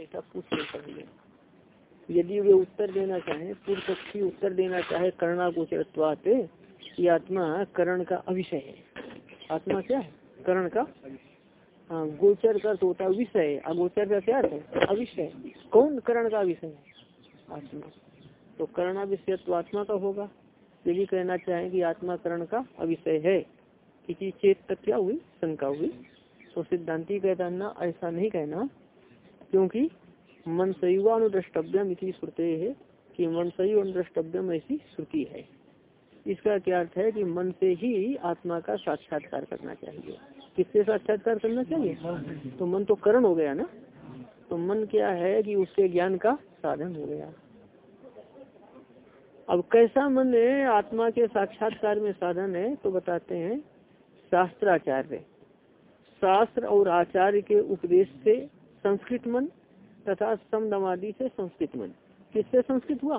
ऐसा पूछ ले पहले। यदि वे उत्तर देना चाहे पूर्व पक्षी उत्तर देना चाहे करना गोचरत्वात कि आत्मा करण का अविषय है। आत्मा क्या है? करण का? हाँ गोचर का तो होता विषय अगोचर का क्या है? अविषय कौन करण का विषय है? आत्मा। तो करना विषय तो आत्मा का होगा। यदि कहना चाहे कि आत्मा करण का अविषय है। किसी चेत तक क्या हुई, शंका हुई तो सिद्धांति कहता ना, ऐसा नहीं कहना, क्योंकि मन अनुद्रष्टव्यम इसी श्रुते है कि मन सही अनुद्रष्टव्यम ऐसी श्रुति है। इसका क्या अर्थ है कि मन से ही आत्मा का साक्षात्कार करना चाहिए। किससे साक्षात्कार करना चाहिए? तो मन तो करण हो गया ना? तो मन क्या है कि उसके ज्ञान का साधन हो गया। अब कैसा मन है, आत्मा के साक्षात्कार में साधन है तो बताते हैं शास्त्राचार्य। शास्त्र और आचार्य के उपदेश से संस्कृत मन तथा समदमादि से संस्कृत मन। किससे संस्कृत हुआ?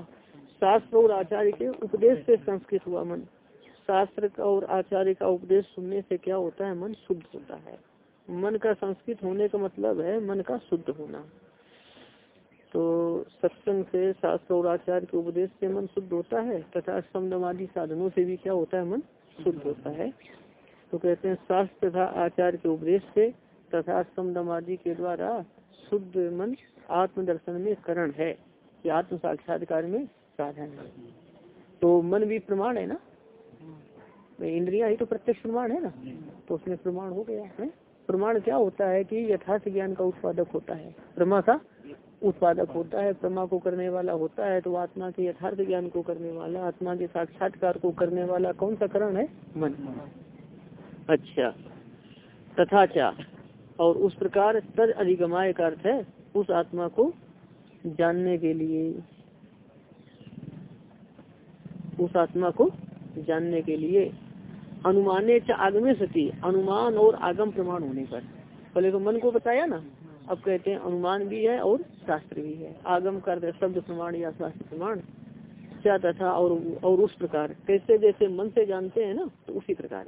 शास्त्र और आचार्य के उपदेश से संस्कृत हुआ मन। शास्त्र का और आचार्य का उपदेश सुनने से क्या होता है? मन शुद्ध होता है। मन का संस्कृत होने का मतलब है मन का शुद्ध होना। तो सत्संग से शास्त्र और आचार्य के उपदेश से मन शुद्ध होता है तथा समदमादि साधनों से भी क्या होता है? मन शुद्ध होता है। तो कहते हैं, शास्त्र तथा आचार्य के उपदेश से तथा समदमादि के द्वारा शुद्ध मन आत्मदर्शन में करण है कि आत्म साक्षात्कार में साधन है। तो मन भी प्रमाण है ना? इंद्रिया ही तो प्रत्यक्ष प्रमाण है ना? तो उसमें प्रमाण हो गया है। प्रमाण क्या होता है कि यथार्थ ज्ञान का उत्पादक होता है। प्रमा का उत्पादक होता है प्रमा को करने वाला होता है तो आत्मा के यथार्थ ज्ञान को करने वाला, आत्मा के साक्षात्कार को करने वाला कौन सा करण है? मन। अच्छा। तथा क्या और उस प्रकार तद अधिगमाय का अर्थ है उस आत्मा को जानने के लिए। उस आत्मा को जानने के लिए। अनुमाने च आगमे सती। अनुमान और आगम प्रमाण होने पर। पहले तो मन को बताया ना। अब कहते हैं अनुमान भी है और शास्त्र भी है। आगम कर शब्द प्रमाण या शास्त्र प्रमाण। क्या तथा और और उस प्रकार। कैसे जैसे मन से जानते हैं ना तो उसी प्रकार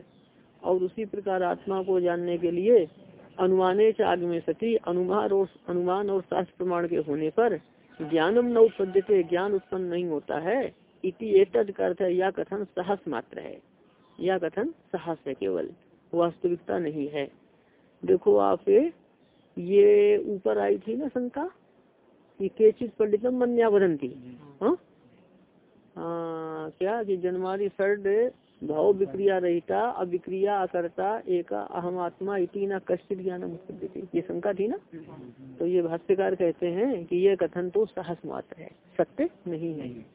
और उसी प्रकार आत्मा को जानने के लिए अनुमाने च आगमे सती अनुमान और अनुमान और शास्त्र प्रमाण के होने पर ज्ञानम न उत्पद्यते ज्ञान उत्पन्न नहीं होता है इति एतद अर्थ है या कथन साहस मात्र है। या कथन साहस है केवल वास्तविकता नहीं है। देखो आप ये ऊपर आई थी ना शंका? कि केचित पंडितम मन्यावरंती हाँ? क्या कि जनवरी सर्ड भाव विक्रिया रहता, अविक्रिया अकर्ता एक अहम आत्मा इति न कश्चित ज्ञान ये शंका थी ना? तो ये भाष्यकार कहते हैं कि ये कथन तो साहस मात्र है, सत्य नहीं है।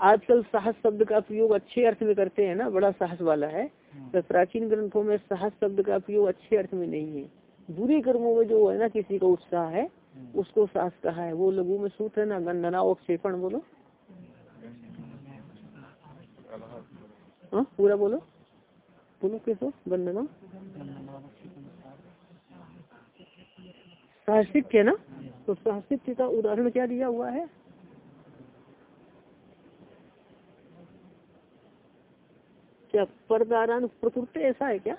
आजकल साहस शब्द का प्रयोग अच्छे अर्थ में करते हैं ना, बड़ा साहस वाला है। तो प्राचीन ग्रंथों में साहस शब्द का प्रयोग अच्छे अर्थ में नहीं है। बुरे कर्मों में जो है ना, किसी का उत्साह है, उसको साहस कहा है। वो लघु में सूत्र है ना गंधना और क्षेपण बोलो। हाँ पूरा बोलो। बोलो कैसे वंदना साहसिक ना? तो साहसिक का उदाहरण क्या दिया हुआ है? क्या परदारान प्रकृति ऐसा है क्या?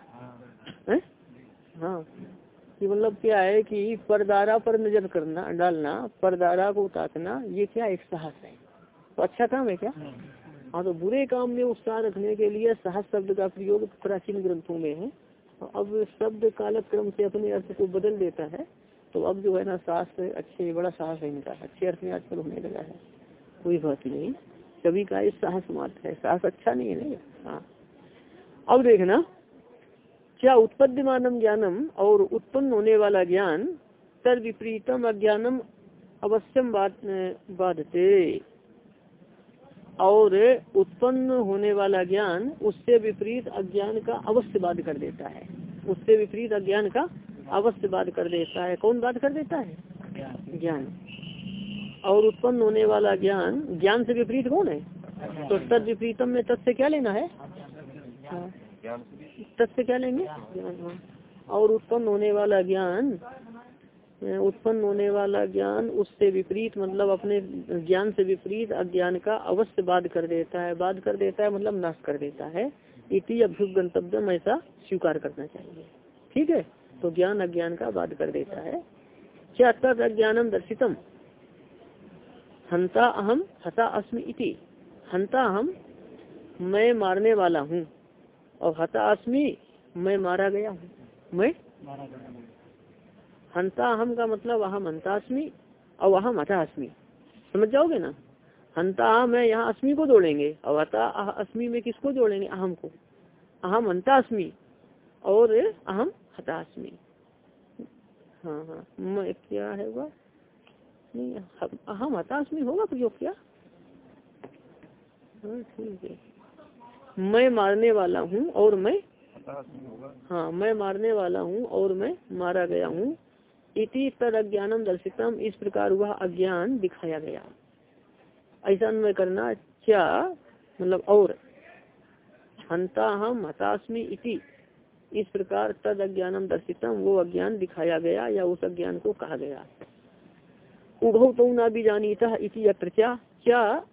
है? हाँ। कि मतलब क्या है कि परदारा पर नज़र करना, डालना, परदारा को ताकना ये क्या एक साहस है? तो अच्छा काम है क्या? हाँ तो बुरे काम में उत्साह रखने के लिए साहस शब्द का प्रयोग प्राचीन ग्रंथों में है। अब शब्द कालक्रम से अपने अर्थ को बदल देता है। तो अब जो है ना साहस अच्छे, बड़ा साहस है इनका। अच्छे अर्थ में आजकल होने लगा है। कोई बात नहीं। कभी का इस साहस मात्र है। साहस अच्छा नहीं है हाँ। अब देखना, क्या उत्पद्यमानम ज्ञानम और उत्पन्न होने वाला ज्ञान तद विपरीतम अज्ञानम अवश्यम बाधते। और उत्पन्न होने वाला ज्ञान उससे विपरीत अज्ञान का अवश्य बाध कर देता है। उससे विपरीत अज्ञान का अवश्य बाध कर देता है। कौन बाध कर देता है? ज्ञान। और उत्पन्न होने वाला ज्ञान ज्ञान से विपरीत कौन है? तो तद विपरीतम में तत्से क्या लेना है? तथ्य क्या लेंगे? हाँ। और उत्पन्न होने वाला ज्ञान उत्पन्न होने वाला ज्ञान उससे विपरीत मतलब अपने ज्ञान से विपरीत अज्ञान का अवश्य बाध कर देता है। बाध कर देता है मतलब नाश कर देता है। इति अभ्युगंतव्यम ऐसा स्वीकार करना चाहिए। ठीक है? तो ज्ञान अज्ञान का बाध कर देता है। क्या तद अज्ञानम दर्शितम? हंता अहम हता अस्मि इति। हंता हम मैं मारने वाला हूँ और हता अस्मि मैं मारा गया हूँ। मैं? हंता अहम का मतलब अहम हंतास्मी और अहम हता अस्मि समझ जाओगे ना? हंता में यहाँ अस्मि को जोड़ेंगे। और हता अस्मि में किसको जोड़ेंगे? अहम को। अहम हंतास्मी और अहम हतास्मी। हाँ हाँ। मैं क्या है वह नहीं अहम हतास्मी होगा प्रयोग क्या? हाँ ठीक है। मैं मारने वाला हूँ और मैं हाँ मैं मारने वाला हूँ और मैं मारा गया हूँ। इति तद अज्ञानम दर्शितम। इस प्रकार वह अज्ञान दिखाया गया। ऐसा अन्वय करना क्या मतलब और। हंता हम हतास्मी इति। इस प्रकार तद अज्ञानम दर्शितम, वो अज्ञान दिखाया गया या उस अज्ञान को कहा गया। उभव तो न भी जानीता इति अत्र क्या क्या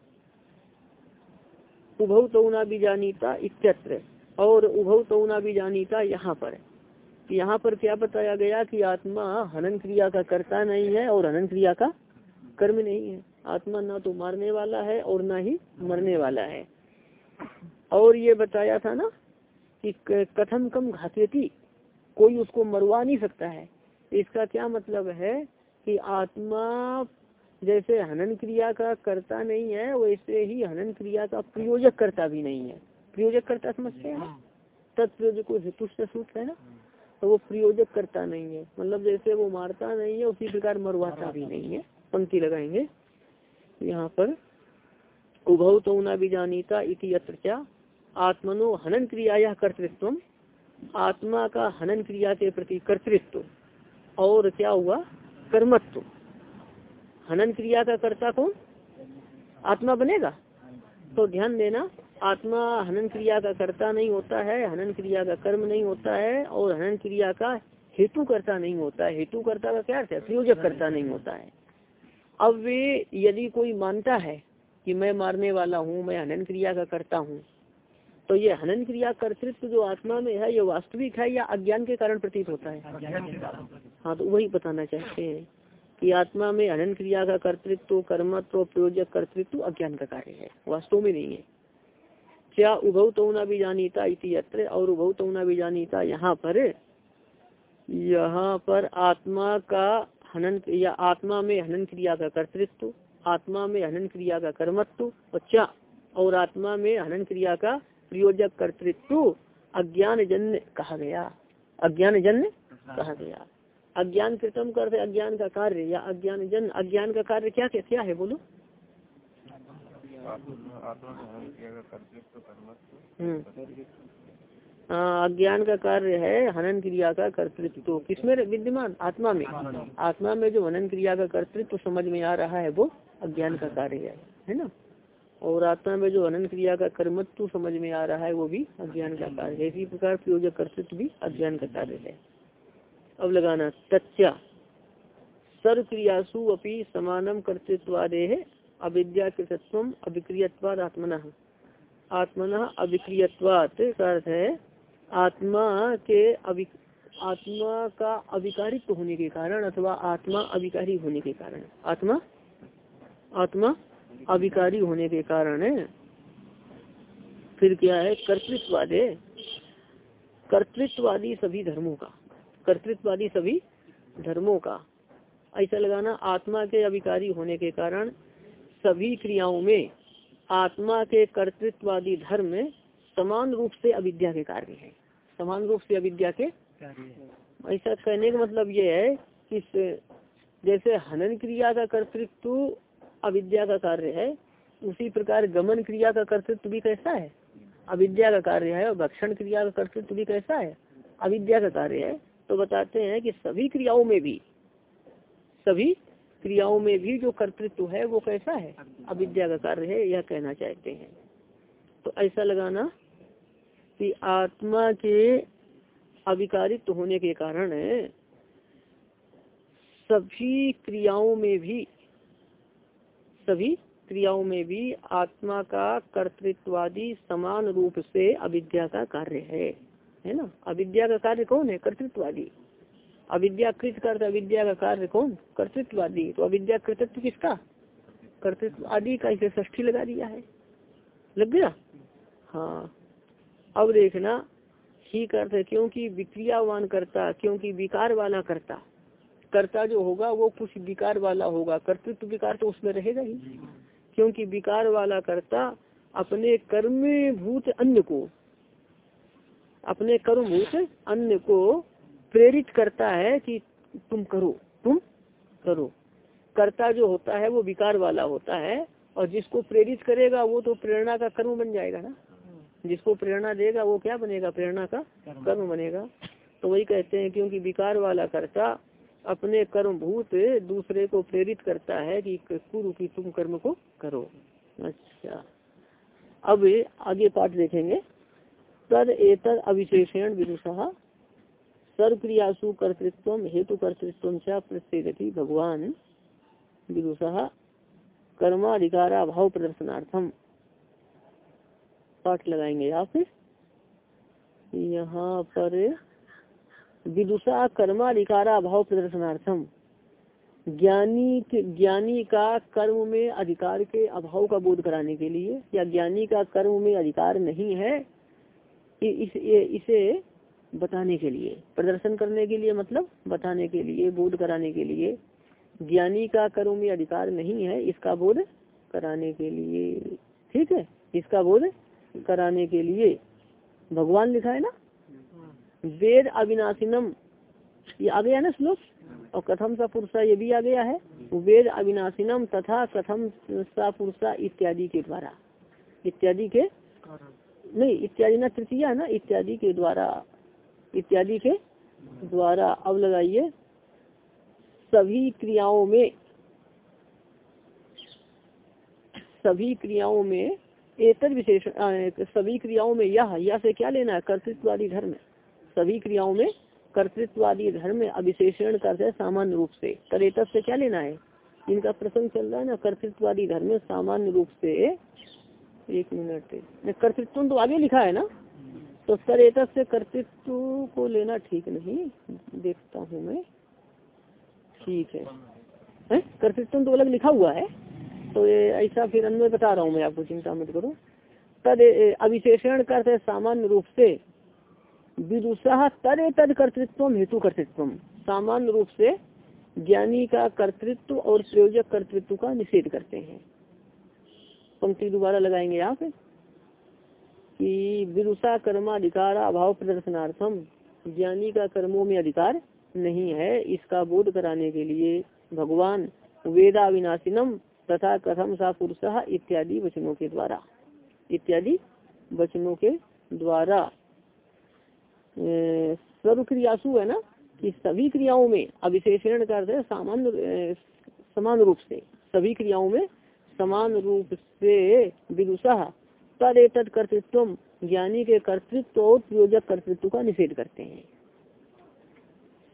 उभव तो न भी जानीता इत्यत्र। और उभव तो न भी जानीता यहाँ पर। यहाँ पर क्या बताया गया कि आत्मा हनन क्रिया का करता नहीं है और हनन क्रिया का कर्म नहीं है। आत्मा ना तो मारने वाला है और ना ही मरने वाला है। और ये बताया था ना कि कथम कम घाती कोई उसको मरवा नहीं सकता है। इसका क्या मतलब है कि आत्मा जैसे हनन क्रिया का करता नहीं है वैसे ही हनन क्रिया का प्रयोजक करता भी नहीं है। प्रयोजक करता समझते हैं तत्प्रयोजक हेतु से सूत्र है ना? तो वो प्रयोजक करता नहीं है। मतलब जैसे वो मारता नहीं है, उसी प्रकार मरवाता भी नहीं है। पंक्ति लगाएँगे। यहाँ पर उभव तो न भी जानीता इति क्या आत्मनो हनन क्रिया या कर्तृत्व आत्मा का हनन क्रिया के प्रति कर्तृत्व। और क्या हुआ? कर्मत्व। हनन क्रिया का कर्ता कौन? आत्मा बनेगा? तो ध्यान देना आत्मा हनन क्रिया का कर्ता नहीं होता है, हनन क्रिया का कर्म नहीं होता है और हनन क्रिया का हेतु करता नहीं होता है। हेतु करता का क्या अर्थ है? प्रयोजक करता नहीं होता है। अब वे यदि कोई मानता है कि मैं मारने वाला हूँ, मैं हनन क्रिया का करता हूँ तो ये हनन क्रिया कर्तृत्व जो आत्मा में है, ये वास्तविक है या अज्ञान के कारण प्रतीत होता है? हाँ तो वही बताना चाहते हैं कि आत्मा में हनन क्रिया का कर्तृत्व, कर्मत्व, प्रयोजक कर्तृत्व अज्ञान का कार्य है। वास्तव में नहीं है। क्या उभव तौना भी जानीता इति अत्र और उभव तौना भी जानीता यहाँ पर यहाँ पर आत्मा का हनन या आत्मा में हनन क्रिया का कर्तृत्व आत्मा में हनन क्रिया का कर्मत्व क्या? और आत्मा में हनन क्रिया का प्रयोजक कर्तृत्व अज्ञान जन्य कहा गया। अज्ञान जन्य कहा गया। अज्ञान कृतम करते अज्ञान का कार्य या अज्ञान जन अज्ञान का कार्य क्या क्या, है बोलो। अज्ञान का कार्य है हनन क्रिया का कर्तृत्व। तो किसमें विद्यमान? आत्मा में। आत्मा में। जो हनन क्रिया का कर्तृत्व समझ में आ रहा है वो अज्ञान का कार्य है है ना? और आत्मा में जो अनंत क्रिया का कर्मत्व समझ में आ रहा है वो भी अज्ञान का कार्य है। इसी प्रकार प्रयोजक कर्तृत्व भी अज्ञान का कार्य है। अब लगाना तच्चा सर्व क्रियासु अपनी समानम कर्तृत्वादे है अविद्या कृतत्व अभिक्रियवाद आत्मन। आत्मन अभिक्रियवाद का अर्थ है, आत्मा के अभि, आत्मा का अभिकारित्व होने के कारण अथवा आत्मा अविकारी होने के कारण। आत्मा? आत्मा अभिकारी होने के कारण है। फिर क्या है? कर्तृत्वादे कर्तृत्ववादी सभी धर्मों का। कर्तृत्ववादी सभी धर्मों का। ऐसा लगाना आत्मा के अभिकारी होने के कारण सभी क्रियाओं में आत्मा के कर्तृत्ववादी धर्म में समान रूप से अविद्या के कार्य है। समान रूप से अविद्या के कार्य ऐसा कहने का मतलब ये है कि जैसे हनन क्रिया का कर्तृत्व अविद्या का कार्य है, उसी प्रकार गमन क्रिया का कर्तृत्व भी कैसा है? अविद्या का कार्य है और भक्षण क्रिया का कर्तृत्व भी कैसा है? अविद्या का कार्य है। तो बताते हैं कि सभी क्रियाओं में भी, सभी क्रियाओं में भी जो कर्तृत्व है, वो कैसा है? अविद्या का कार्य है, यह कहना चाहते हैं। तो ऐसा लगाना कि आत्मा के अविकारित्व होने के कारण सभी क्रियाओं में भी, सभी क्रियाओं में भी आत्मा का कर्तृत्वादी समान रूप से अविद्या का कार्य है। है ना? अविद्या का कार्य कौन है? कर्तृत्वादी। अविद्याकृत कर अविद्या का कार्य कौन? कर्तृत्वादी तो अविद्या कृतत्व किसका? कर्तृत्व आदि का इसे ष्ठी लगा दिया है। लग गया? हाँ। अब देखना, ही करते क्योंकि विक्रियावान करता, क्योंकि विकार वाला करता। कर्ता जो होगा, वो कुछ विकार वाला होगा। कर्तृत्व विकार तो उसमें रहेगा ही। क्योंकि विकार वाला कर्ता अपने कर्म भूत अन्य को। अपने कर्म भूत अन्य को प्रेरित करता है कि तुम करो तुम करो। कर्ता जो होता है वो विकार वाला होता है और जिसको प्रेरित करेगा वो तो प्रेरणा का कर्म बन जाएगा ना। जिसको प्रेरणा देगा वो क्या बनेगा? प्रेरणा का कर्म। बनेगा। तो वही कहते हैं क्योंकि विकार वाला कर्ता अपने कर्म भूत दूसरे को प्रेरित करता है कि कुरु की तुम कर्म को करो। अच्छा। अब आगे पाठ देखेंगे। तद एतर अविशेषण विदुषा। सर्वक्रियासु कर्तृत्व हेतु कर्तृत्व प्रत्येगति भगवान विदुषा कर्माधिकारा भाव प्रदर्शनार्थम पाठ लगाएँगे आप यहाँ पर विदुषा कर्माधिकारा भाव प्रदर्शनार्थम ज्ञानी ज्ञानी का कर्म में अधिकार के अभाव का बोध कराने के लिए या ज्ञानी का कर्म में अधिकार नहीं है इस, इसे बताने के लिए। प्रदर्शन करने के लिए मतलब बताने के लिए बोध कराने के लिए। ज्ञानी का कर्म में अधिकार नहीं है इसका बोध कराने के लिए। ठीक है? इसका बोध कराने के लिए। भगवान लिखा है ना? वेद अविनाशिनम। ये आ गया ना श्लोक? और कथम सा पुरुषा ये भी आ गया है। वेद अविनाशिनम तथा कथम सा पुरुषा इत्यादि के द्वारा। इत्यादि के? नहीं इत्यादि ना तृतीया ना? इत्यादि के द्वारा। इत्यादि के द्वारा अब लगाइए। सभी क्रियाओं में, सभी क्रियाओं में एतर विशेष सभी क्रियाओं में यह यह से क्या लेना है? कर्तृत्वादी धर्म। सभी क्रियाओं में कर्तृत्वादी धर्म अविशेषण करते सामान्य रूप से। करेत से क्या लेना है? इनका प्रसंग चल रहा है ना कर्तृत्वादी धर्म सामान्य रूप से। एक मिनट। कर्तृत्व तो आगे लिखा है ना? तो करेत से कर्तृत्व को लेना ठीक नहीं। देखता हूँ मैं। ठीक है? कर्तृत्व तो अलग लिखा हुआ है। तो ये ऐसा फिर अन्य बता रहा हूँ मैं आपको, चिंता मत करो। तद अविशेषण करते सामान्य रूप से विदुषा तद तद कर्तृत्व हेतु कर्तृत्व सामान्य रूप से ज्ञानी का कर्तृत्व और प्रयोजक कर्तृत्व का निषेध करते हैं। पंक्ति दोबारा लगाएँगे आप। कि विदुषा कर्माधिकार अभाव प्रदर्शनार्थम, ज्ञानी का कर्मों में अधिकार नहीं है। इसका बोध कराने के लिए भगवान वेदा विनाशिनम तथा कथम सा पुरुष इत्यादि वचनों के द्वारा, इत्यादि वचनों के द्वारा। सर्व क्रियासु है ना, कि सभी क्रियाओं में अविशेषण कर सामान्य समान रूप से, सभी क्रियाओं में समान रूप से विदुषा तद तद कर्तृत्व, ज्ञानी के कर्तृत्व और प्रयोजक कर्तृत्व का निषेध करते हैं।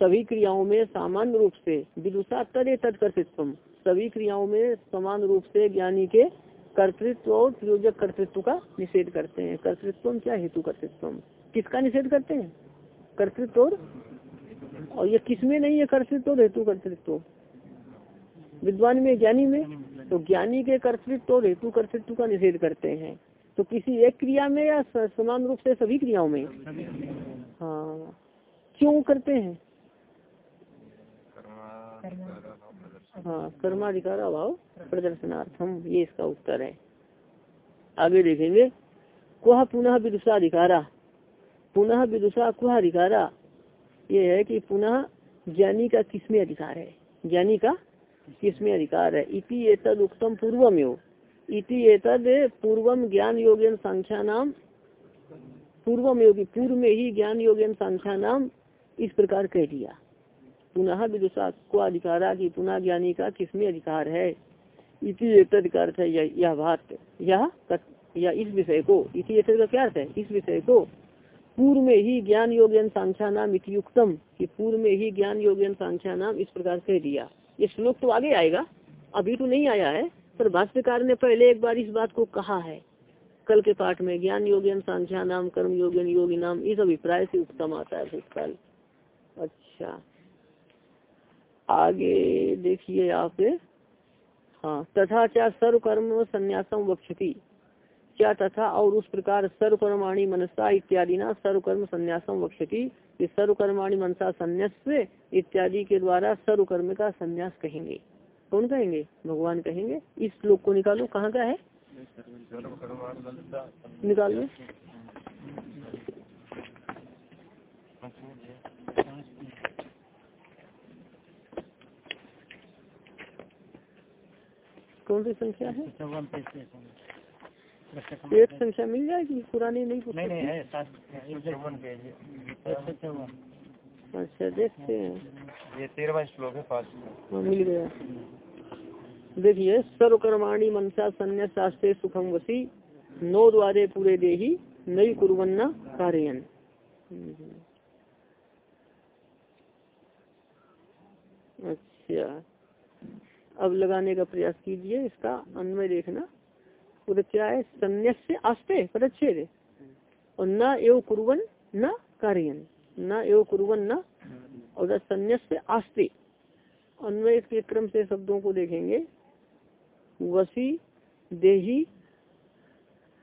सभी क्रियाओं में सामान्य रूप से विदुषा तद तद कर्तृत्व, सभी क्रियाओं में समान रूप से ज्ञानी के कर्तृत्व और प्रयोजक कर्तृत्व का निषेध करते हैं। कर्तृत्व क्या हेतु कर्तृत्व? किसका निषेध करते हैं? कर्तृत्व और? और ये किसमें नहीं है कर्तृत्व और हेतु कर्तृत्व? विद्वान में, ज्ञानी में? तो ज्ञानी के कर्तृत्व और हेतु कर्तृत्व का निषेध करते हैं। तो किसी एक क्रिया में या समान रूप से सभी क्रियाओं में? हाँ। क्यों करते हैं? हाँ कर्माधिकार अभाव प्रदर्शनार्थम, ये इसका उत्तर है। आगे देखेंगे। कुह पुनः विदुषाधिकारा? पुनः विदुषा कुह अधिकारा? ये है कि पुनः ज्ञानी का किसमें अधिकार है? ज्ञानी का किसमें अधिकार है? इति तद उत्तम पूर्व में योग इति एतद पूर्वम ज्ञान योगन संख्या नाम पूर्वम योगी, पूर्व में ही ज्ञान योगन संख्या नाम इस प्रकार कह दिया। पुनः विदुषा को अधिकारा की पुनः ज्ञानी का किसमें अधिकार है? इति अर्थ है यह बात, यह या इस विषय को, इति एतद का क्या अर्थ है? इस विषय को पूर्व में ही ज्ञान योग्यन सांख्या नाम इतयुक्तम कि पूर्व में ही ज्ञान योग्यन सांख्या नाम इस प्रकार कह दिया। ये श्लोक तो आगे आएगा, अभी तो नहीं आया है पर भाष्यकार ने पहले एक बार इस बात को कहा है। कल के पाठ में ज्ञान योगन सांख्या नाम कर्म योगन योगी नाम इस अभिप्राय से उत्तम आता है भूतकाल अच्छा। आगे देखिए आप हाँ तथा क्या सर्व कर्म संन्यासम वक्षति। क्या तथा और उस प्रकार सर्व कर्माणी मनसा इत्यादि ना सर्व कर्म संन्यासम वक्षति। सर्व कर्माणी मनसा संन्यास इत्यादि के द्वारा सर्व कर्म का संन्यास कहेंगे। कौन कहेंगे? भगवान कहेंगे। इस श्लोक को निकालो। कहाँ का है? निकाल लो। कौन सी संख्या है? एक संख्या मिल जाएगी। पुरानी नहीं नहीं नहीं, है अच्छा देखते हैं। ये तेरहवा श्लोक है पास हाँ मिल गया। देखिए सर्वकर्माणी मनसा संन्यास शास्त्रे सुखम वसी नौ द्वारे पूरे देही नई कुरन्ना कार्यन। अच्छा। अब लगाने का प्रयास कीजिए इसका अन्वय देखना। उधर क्या है? संन्यास से आस्ते पदच्छेद। और न एव कुरन न कार्यन। न एव कुरन न और संन्यास से आस्ते। अन्वय के क्रम से शब्दों को देखेंगे। वसी, देही,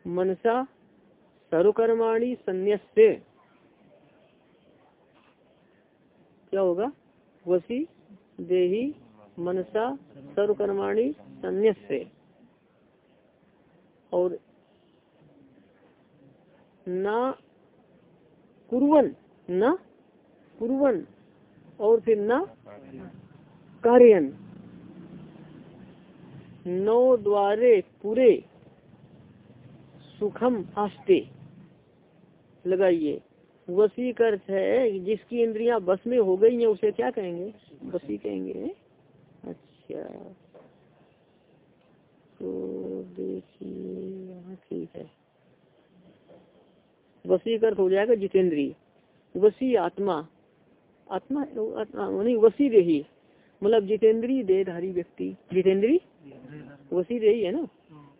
मनसा, सर्वकर्माणी संन्यास क्या होगा? वसी, देही, मनसा, सर्वकर्माणी संन्यास से और ना कुरवन न कुरवन और फिर न कार्यन। नौ द्वारे पूरे सुखम आस्ते। लगाइए। वसी अर्थ है, जिसकी इंद्रियाँ बस में हो गई हैं, उसे क्या कहेंगे? वसी कहेंगे। अच्छा। तो देखिए ठीक है। वसी अर्थ हो जाएगा जितेंद्री वसी आत्मा। आत्मा, नहीं, वसी देही। मतलब जितेंद्री देहधारी व्यक्ति। जितेंद्री? वसी देही है ना?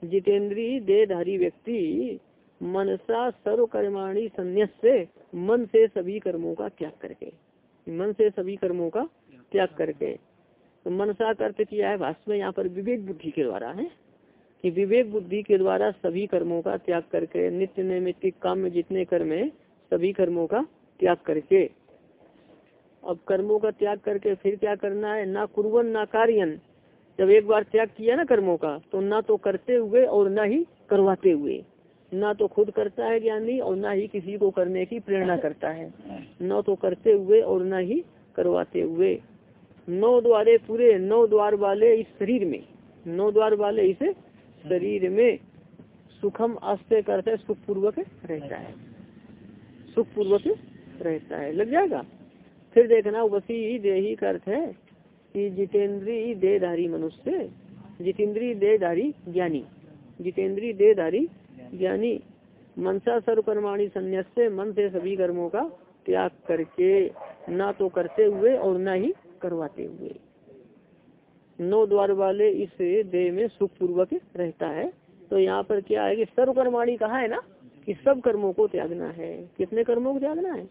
जितेंद्री देहधारी व्यक्ति मनसा सर्व कर्माणी संन्यास से मन से सभी कर्मों का त्याग करके। मन से सभी कर्मों का त्याग करके। तो मनसा का किया है, भाष्य में यहाँ पर विवेक बुद्धि के द्वारा है। कि विवेक बुद्धि के द्वारा सभी कर्मों का त्याग करके, नित्य नैमित्तिक काम में जितने कर्म है, सभी कर्मों का त्याग करके। अब कर्मों का त्याग करके फिर क्या करना है? ना कुरवन, ना कार्यन। जब एक बार त्याग किया ना कर्मों का तो ना तो करते हुए और ना ही करवाते हुए। ना तो खुद करता है ज्ञानी और ना ही किसी को करने की प्रेरणा करता है। न तो करते हुए और न ही करवाते हुए। नौ द्वारे पूरे, नौ द्वार वाले इस शरीर में। नौ द्वार वाले इस शरीर में सुखम आस्ते करते, सुखपूर्वक रहता है। सुख पूर्वक रहता है। लग जाएगा? फिर देखना, वसी देही का अर्थ है कि जितेंद्री देहधारी मनुष्य, जितेंद्री देहधारी ज्ञानी, जितेंद्री देहधारी ज्ञानी। मनसा सर्वकर्माणी संन्यास से मन से सभी कर्मों का त्याग करके ना तो करते हुए और ना ही करवाते हुए। नौ द्वार वाले इस देह में सुख पूर्वक रहता है। तो यहाँ पर क्या है कि सर्वकर्माणी कहा है ना? कि सब कर्मों को त्यागना है। कितने कर्मों को त्यागना है?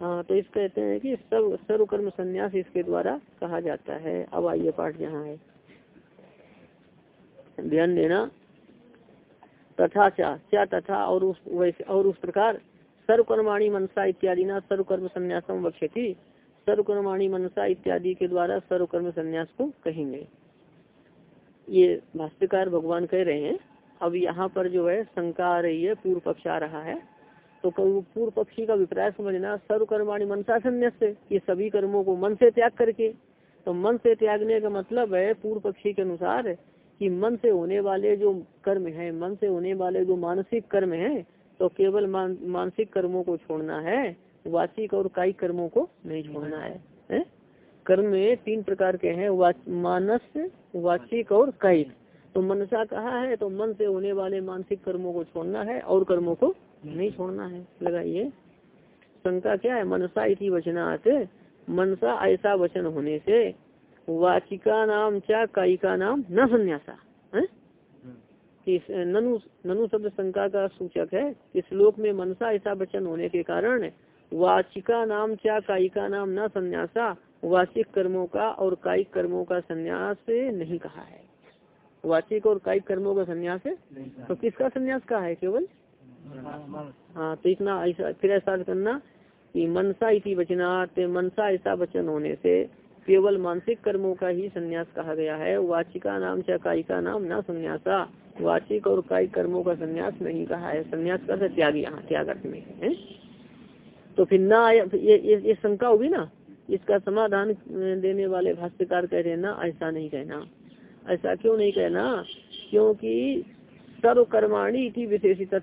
हाँ तो इस कहते हैं कि सब सर्व कर्म संन्यास इसके द्वारा कहा जाता है। अब आइए पाठ जहाँ है। ध्यान देना। तथा क्या क्या तथा और उस वैसे और उस प्रकार सर्वकर्माणी मनसा इत्यादि ना सर्वकर्म संन्यासम वक्षति सर्वकर्माणी मनसा इत्यादि के द्वारा सर्वकर्म संन्यास को कहेंगे। ये भाष्यकार भगवान कह रहे हैं अब यहाँ पर जो है शंका आ रही है पूर्व पक्ष आ रहा है। तो पूर्व पक्षी का अभिप्राय समझना सर्वकर्माणी मनसा संन्यास से ये सभी कर्मों को मन से त्याग करके। तो मन से त्यागने का मतलब है पूर्व पक्षी के अनुसार कि मन से होने वाले जो कर्म है मन से होने वाले जो मानसिक कर्म है तो केवल मान, मानसिक कर्मों को छोड़ना है वाचिक और कायिक कर्मों को नहीं छोड़ना है, है? कर्म तीन प्रकार के हैं मानस वाचिक और कायिक। तो मनसा कहा है तो मन से होने वाले मानसिक कर्मों को छोड़ना है और कर्मों को नहीं छोड़ना है। लगाइए। शंका क्या है? मनसा इसी वचनात्। मनसा ऐसा वचन होने से वाचिका नाम क्या कायिका नाम न संन्यासा। ननु ननु शब्द शंका का सूचक है। कि श्लोक में मनसा ऐसा वचन होने के कारण वाचिका नाम क्या कायिका नाम न संन्यासा वाचिक कर्मों का और कायिक कर्मों का संन्यास नहीं कहा है। वाचिक और कायिक कर्मों का संन्यास है? तो किसका संन्यास का है केवल? हाँ तो इतना ऐसा फिर ऐसा करना कि मनसा इसी वचनात् मनसा ऐसा वचन होने से केवल मानसिक कर्मों का ही संन्यास कहा गया है। वाचिका नाम चाहे कायिका नाम न संन्यासा। वाचिक और कायिक कर्मों का संन्यास नहीं कहा है। संन्यास का त्याग यहाँ त्याग अर्थ में है? तो फिर ना ये, ये, ये शंका होगी ना? इसका समाधान देने वाले भाष्यकार कह रहे ना ऐसा नहीं कहना। ऐसा क्यों नहीं कहना? क्योंकि सर्वकर्माणी इति विशेषित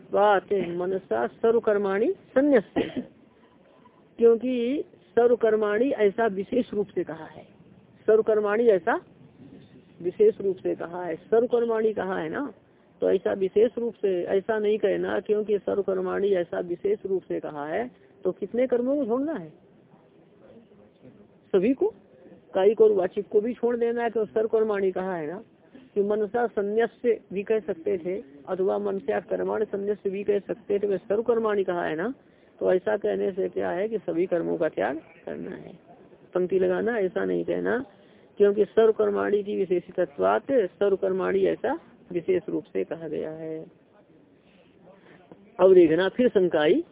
मनसा सर्वकर्माणी संन्यास क्योंकि सर्वकर्माणी ऐसा विशेष रूप से कहा है। सर्वकर्माणी ऐसा विशेष रूप से कहा है। सर्वकर्माणी कहा है ना? तो ऐसा विशेष रूप से, ऐसा नहीं कहना क्योंकि सर्वकर्माणी ऐसा विशेष रूप से कहा है तो कितने कर्मों को छोड़ना है? सभी को? कायिक और वाचिक को भी छोड़ देना है तो सर्वकर्माणी कहा है ना, कि मनसा संन्यास भी कह सकते थे, अथवा मनसा कर्माण संन्यास भी कह सकते थे सर्वकर्माणी कहा है ना तो ऐसा कहने से क्या है कि सभी कर्मों का त्याग करना है। पंक्ति लगाना, ऐसा नहीं कहना, क्योंकि सर्वकर्माणी की विशेष विशेषित्वात सर्वकर्माणी ऐसा विशेष रूप से कहा गया है। अब देखना, फिर शंकाई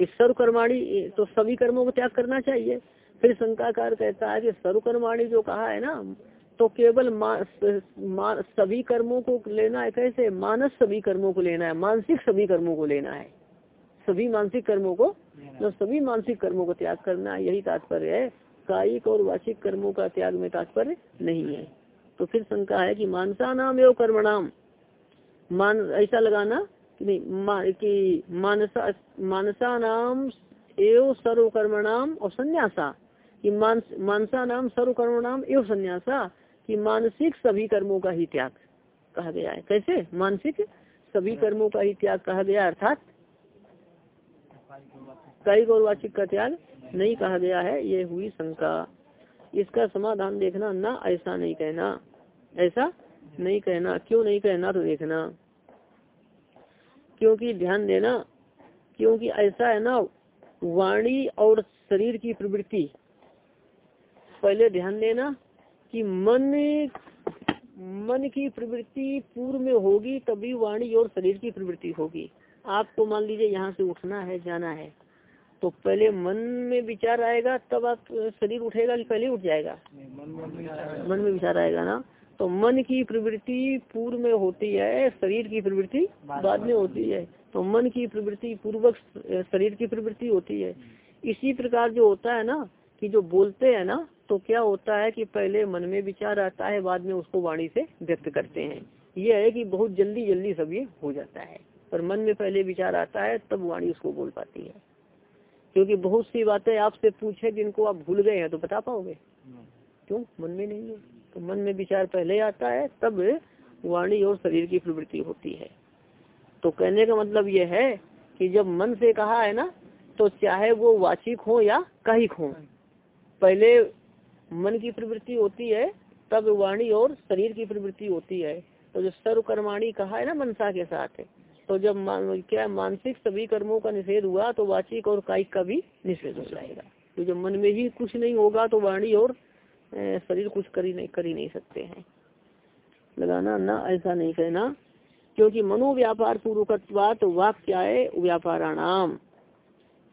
कि सर्वकर्माणी तो सभी कर्मों को त्याग करना चाहिए। फिर शंकाकार कहता है कि सर्वकर्माणी जो कहा है ना तो केवल मा, मा, सभी कर्मों को लेना है कैसे? मानस सभी कर्मों को लेना है मानसिक सभी कर्मों को लेना है। सभी मानसिक कर्मों को तो सभी मानसिक कर्मों को त्याग करना है यही तात्पर्य है। कायिक और वाचिक कर्मों का त्याग में तात्पर्य नहीं है। तो फिर शंका है कि मानसा नाम एवं कर्मणाम। मान ऐसा लगाना कि नहीं मा, कि मानसा मानसा नाम एवं सर्वकर्मणाम और संन्यासा। कि मानस मानसा नाम सर्वकर्मणाम एवं संन्यासा, कि मानसिक सभी कर्मों का ही त्याग कहा गया है। कैसे? मानसिक सभी कर्मों का ही त्याग कहा गया, अर्थात कई गौरवाचिक का त्याग नहीं कहा गया है, ये हुई शंका। इसका समाधान देखना, ना ऐसा नहीं कहना। ऐसा नहीं कहना। क्यों नहीं कहना तो देखना। क्योंकि ध्यान देना, क्योंकि ऐसा है ना, वाणी और शरीर की प्रवृत्ति पहले ध्यान देना कि मन मन की प्रवृत्ति पूर्व में होगी तभी वाणी और शरीर की प्रवृत्ति होगी। आपको मान लीजिए यहाँ से उठना है जाना है। तो पहले मन में विचार आएगा तब आप शरीर उठेगा कि पहले उठ जाएगा? मन में विचार आएगा ना? तो मन की प्रवृत्ति पूर्व में होती है शरीर की प्रवृत्ति बाद में। होती है। तो मन की प्रवृत्ति पूर्वक शरीर की प्रवृत्ति होती है। इसी प्रकार जो होता है ना कि जो बोलते हैं ना तो क्या होता है कि पहले मन में विचार आता है, बाद में उसको वाणी से व्यक्त करते हैं। ये है कि बहुत जल्दी जल्दी सब ये हो जाता है। पर मन में पहले विचार आता है, तब वाणी उसको बोल पाती है। क्योंकि बहुत सी बातें आपसे पूछे, जिनको आप भूल गए हैं तो बता पाओगे? क्यों? मन में नहीं है। तो मन में विचार पहले आता है, तब वाणी और शरीर की प्रवृत्ति होती है। तो कहने का मतलब ये है कि जब मन से कहा है ना तो चाहे वो वाचिक हो या कहिक हो, पहले मन की प्रवृत्ति होती है तब वाणी और शरीर की प्रवृत्ति होती है। तो जो सर्वकर्माणी कहा है ना मनसा के साथ तो जब मान, क्या मानसिक सभी कर्मों का निषेध हुआ तो वाचिक और कायिक का भी निषेध हो जाएगा। तो जब मन में ही कुछ नहीं होगा तो वाणी और शरीर कुछ कर ही नहीं कर ही नहीं सकते हैं। लगाना ना ऐसा नहीं कहना क्योंकि मनोव्यापार पूर्वकत्वात वाक क्या है व्यापाराणाम।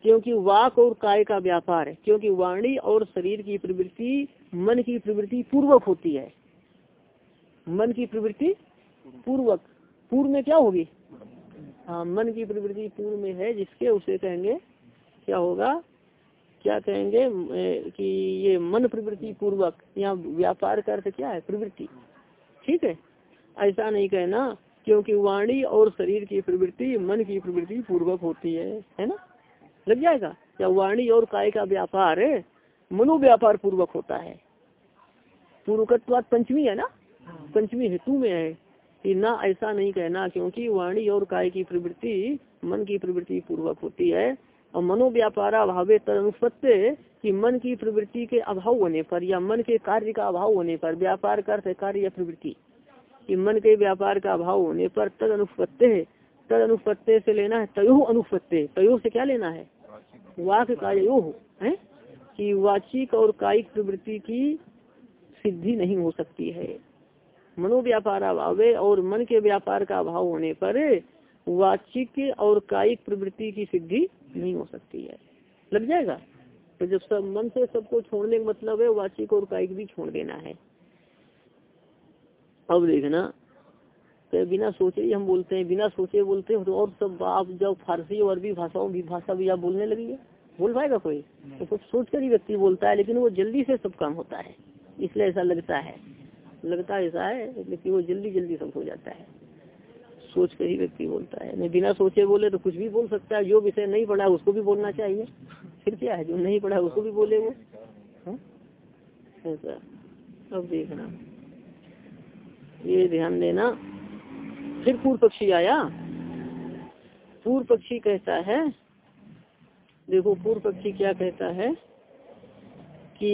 क्योंकि वाक और काय का व्यापार है, क्योंकि वाणी और शरीर की प्रवृत्ति, मन की प्रवृत्ति पूर्वक होती है। मन की प्रवृत्ति पूर्वक। पूर्व में क्या होगी? हाँ मन की प्रवृत्ति पूर्व में है, जिसके उसे कहेंगे, क्या होगा? क्या कहेंगे कि ये मन प्रवृत्ति पूर्वक, यहाँ व्यापार का अर्थ क्या है? प्रवृत्ति। ठीक है? ऐसा नहीं कहना, क्योंकि वाणी और शरीर की प्रवृत्ति, मन की प्रवृत्ति पूर्वक होती है है ना? लग जाएगा। क्या वाणी और काय का व्यापार मनो व्यापार पूर्वक होता है। पूर्वकत्वाद पंचमी है ना? पंचमी हेतु में है कि ना ऐसा नहीं कहना, क्योंकि वाणी और काय की प्रवृत्ति, मन की प्रवृत्ति पूर्वक होती है। और मनोव्यापार अभावे तदनुपत्य कि मन की प्रवृत्ति के अभाव होने पर या मन के कार्य का अभाव होने पर, व्यापार कर कार्य या प्रवृत्ति, कि मन के व्यापार का अभाव होने पर तद अनुपत्ति है। तद अनुपत्ति से लेना है, तयो अनुपत्य तयो से क्या लेना है? वाक कायो है? कि वाचिक और कायिक प्रवृत्ति की सिद्धि नहीं हो सकती है। मनोव्यापार अभाव और मन के व्यापार का अभाव होने पर वाचिक और कायिक प्रवृत्ति की सिद्धि नहीं हो सकती है। लग जाएगा? तो जब सब मन से सबको छोड़ने का मतलब है, वाचिक और कायिक भी छोड़ देना है। अब देखना तो बिना सोचे ही हम बोलते हैं बिना सोचे बोलते हैं तो और सब आप जब फारसी और अरबी भाषाओं भी भाषा भी आप बोलने लगेंगे बोल पाएगा कोई? तो कुछ सोच कर ही व्यक्ति बोलता है लेकिन वो जल्दी से सब काम होता है इसलिए ऐसा लगता है। लगता ऐसा है लेकिन वो जल्दी जल्दी सब हो जाता है। सोच कर ही व्यक्ति बोलता है। नहीं बिना सोचे बोले तो कुछ भी बोल सकता है जो विषय नहीं पढ़ा उसको भी बोलना चाहिए। फिर क्या है जो नहीं पढ़ा उसको भी बोले वो? हाँ? ऐसा। अब देखना। ये ध्यान देना। फिर पूर्व पक्षी आया पूर्व पक्षी कहता है देखो पूर्व पक्षी क्या कहता है कि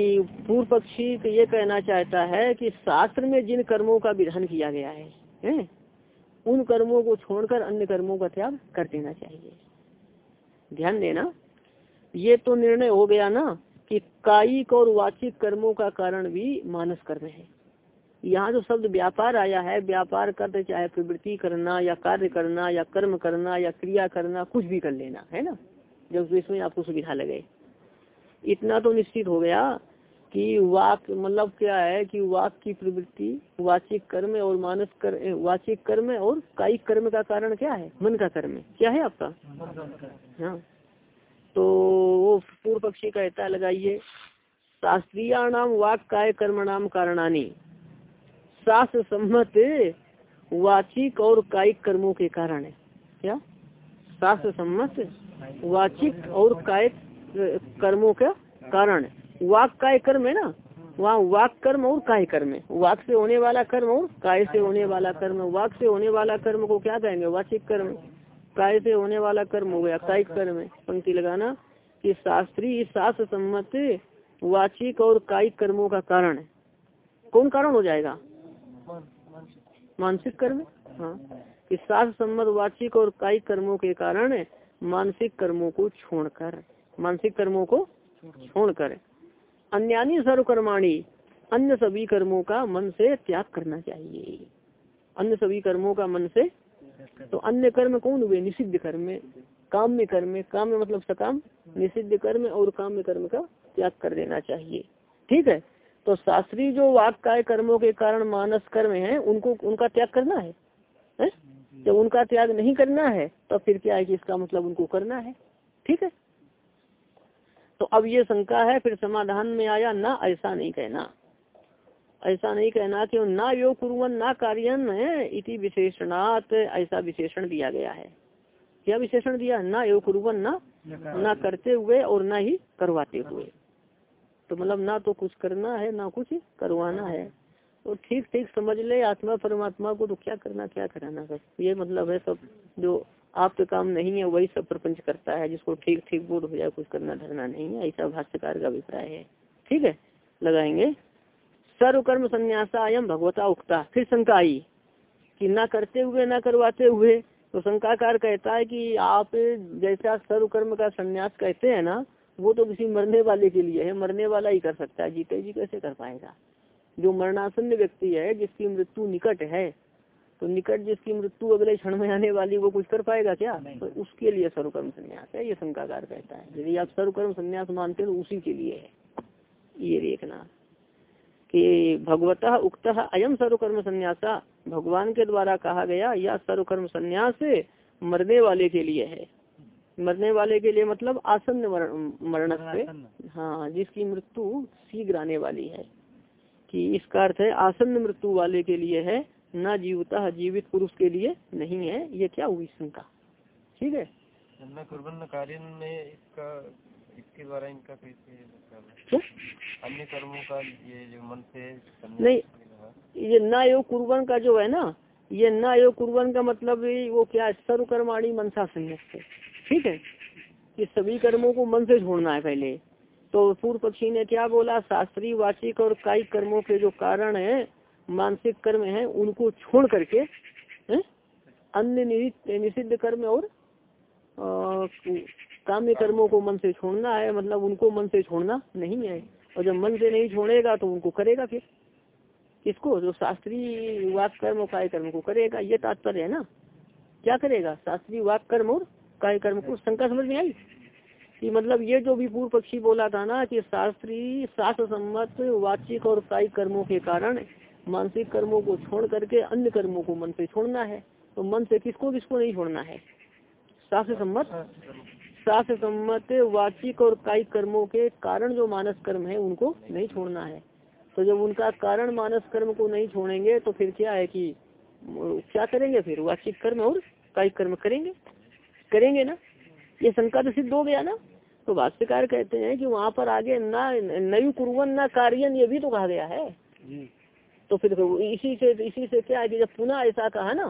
पूर्व पक्षी तो ये कहना चाहता है कि शास्त्र में जिन कर्मों का विधान किया गया है, है? उन कर्मों को छोड़कर अन्य कर्मों का त्याग कर देना चाहिए ध्यान देना ये तो निर्णय हो गया ना कि कायिक और वाचिक कर्मों का कारण भी मानस कर्म है यहाँ जो शब्द व्यापार आया है, व्यापार करते चाहे प्रवृत्ति करना, या कार्य करना, या कर्म करना, या क्रिया करना, कुछ भी कर लेना, है ना? जब इसमें आपको सुविधा लगे इतना तो निश्चित हो गया कि वाक मतलब क्या है कि वाक की प्रवृत्ति, वाचिक कर्म और मानस कर, वाचिक कर्म और कायिक कर्म का कारण क्या है? मन का कर्म क्या है आपका? हाँ। तो वो पूर्व पक्षी कहता लगाइए शास्त्रीय नाम वाक काय कर्म नाम कारणानी। शास्त्र सम्मत वाचिक और कायिक कर्मों के कारण है। क्या? शास्त्र सम्मत वाचिक और कायिक कर्मों का कारण वाक काय कर्म है ना? वहाँ वाक कर्म और काय कर्म है। वाक से होने वाला कर्म और काय से होने वाला कर्म वाक से होने वाला कर्म को क्या कहेंगे? वाचिक कर्म काय से होने वाला कर्म हो गया, कायिक कर्म है। पंक्ति लगाना कि शास्त्री शास्त्र सम्मत वाचिक और कायिक कर्मों का कारण है। कौन कारण हो जाएगा? मानसिक कर्म? हाँ। कि शास्त्र सम्मत वाचिक और कायिक कर्मों के कारण मानसिक कर्मों को छोड़कर, मानसिक कर्मों को छोड़कर, अन्यानी सर्वकर्माणी, अन्य सभी कर्मों का मन से त्याग करना चाहिए। अन्य सभी कर्मों का मन से तो अन्य कर्म कौन हुए? निषिद्ध कर्म। काम में कर्म। काम में मतलब सकाम। निषिद्ध कर्म और काम में कर्म का त्याग कर देना चाहिए। ठीक है? तो शास्त्री जो वाक काय कर्मों के कारण मानस कर्म है उनको उनका त्याग करना है, है? जब उनका त्याग नहीं करना है तो फिर क्या है कि इसका मतलब उनको करना है ठीक है? तो अब ये शंका है फिर समाधान में आया ना ऐसा नहीं कहना। ऐसा नहीं कहना कि ना योग कुरुवन ना कार्यन इति विशेषणात ऐसा विशेषण दिया गया है। क्या विशेषण दिया? ना योग कुरुवन ना ना करते हुए और ना ही करवाते हुए। तो मतलब ना तो कुछ करना है, ना कुछ करवाना है। तो ठीक ठीक, समझ ले, आत्मा परमात्मा को तो क्या करना, क्या कराना बस ये मतलब है सब, जो आपके काम नहीं है, वही सब प्रपंच करता है, जिसको ठीक ठीक बोध हो जाए, कुछ करना, धरना नहीं है, ऐसा भाष्यकार का अभिप्राय है। ठीक है? लगाएँगे। सर्वकर्म संन्यासा एम भगवता उक्ता। फिर शंका आई कि ना करते हुए, ना करवाते हुए तो शंकाकार कहता है कि आप जैसा सर्वकर्म का संन्यास कहते हैं ना वो तो किसी मरने वाले के लिए है मरने वाला ही कर सकता है जीते जी कैसे कर पाएगा? जो मरणासन्न व्यक्ति है जिसकी मृत्यु निकट है तो निकट जिसकी मृत्यु अगले क्षण में आने वाली वो कुछ कर पाएगा क्या? तो उसके लिए सर्वकर्म संन्यास है ये शंकाकार कहता है। यदि आप सर्वकर्म संन्यास मानते हैं तो उसी के लिए है। ये देखना कि भगवत उक्त अयम सर्वकर्म संन्यासा भगवान के द्वारा कहा गया यह सर्वकर्म संन्यास मरने वाले के लिए है। मरने वाले के लिए मतलब आसन्न मरण से हाँ जिसकी मृत्यु शीघ्र आने वाली है। कि इसका अर्थ है आसन्न मृत्यु वाले के लिए है न जीवता जीवित पुरुष के लिए नहीं है। ये क्या हुई शंका? ठीक है? में इसका इसके द्वारा इनका कैसे अन्य कर्मों का ये जो मन से नहीं ये न योग कुर्बन का जो है ना ये न योग कुर्बन का मतलब वो क्या सर्वकर्माणी मनसा संन्यास ठीक है? कि सभी कर्मों को मन से छोड़ना है पहले। तो पूर्व पक्षी ने क्या बोला? शास्त्रीय वाचिक और कायिक कर्मों के जो कारण है, मानसिक कर्म है, उनको छोड़ करके? अन्य निषिद्ध कर्म और काम्य कर्मों को मन से छोड़ना है मतलब उनको मन से छोड़ना नहीं है। और जब मन से नहीं छोड़ेगा तो उनको करेगा फिर किसको? जो शास्त्रीय वाक कर्म और काय कर्म को करेगा, ये तात्पर्य है ना? क्या करेगा? शास्त्रीय वाक कर्म और काय कर्म को शंका समझ में आई? कि मतलब ये जो भी पूर्व पक्षी बोला था ना कि शास्त्री शास्त्र सम्मत वाचिक और कायिक कर्मों के कारण मानसिक कर्मों को छोड़ करके अन्य कर्मों को मन से छोड़ना है। तो मन से किसको किसको नहीं छोड़ना है? शास्त्र सम्मत शास्त्र सम्मत वाचिक और कायिक कर्मों के कारण जो मानस कर्म है, उनको नहीं छोड़ना है। तो जब उनका कारण मानस कर्म को नहीं छोड़ेंगे तो फिर क्या है कि, क्या करेंगे फिर? वाचिक कर्म और कायिक कर्म करेंगे? करेंगे ना? ये शंका तो सिद्ध हो गया ना? तो भाष्यकार कहते हैं कि वहाँ पर आगे ना नयु कुरवन ना कार्यन ये भी तो कहा गया है। तो फिर इसी से इसी से क्या है कि जब पुनः ऐसा कहा ना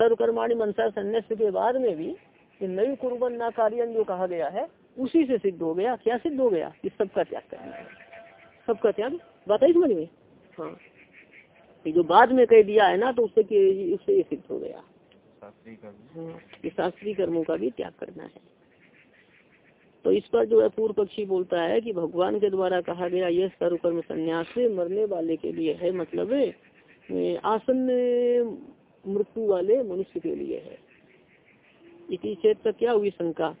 सर्वकर्माणी मनसा संन्यास के बाद में भी कि नयु कुरवन ना कार्यन जो कहा गया है उसी से सिद्ध हो गया। क्या सिद्ध हो गया? कि सबका त्याग करना है सबका त्याग? बात है समझ में? हाँ। जो बाद में कह दिया है ना तो उससे उससे ये सिद्ध हो गया। शास्त्रीय कर्मों का भी त्याग करना है। तो इस पर जो है पूर्व पक्षी बोलता है कि भगवान के द्वारा कहा गया यह सर्वकर्म संन्यास मरने वाले के लिए है मतलब आसन मृत्यु वाले मनुष्य के लिए है। इसी क्षेत्र तक क्या हुई शंका?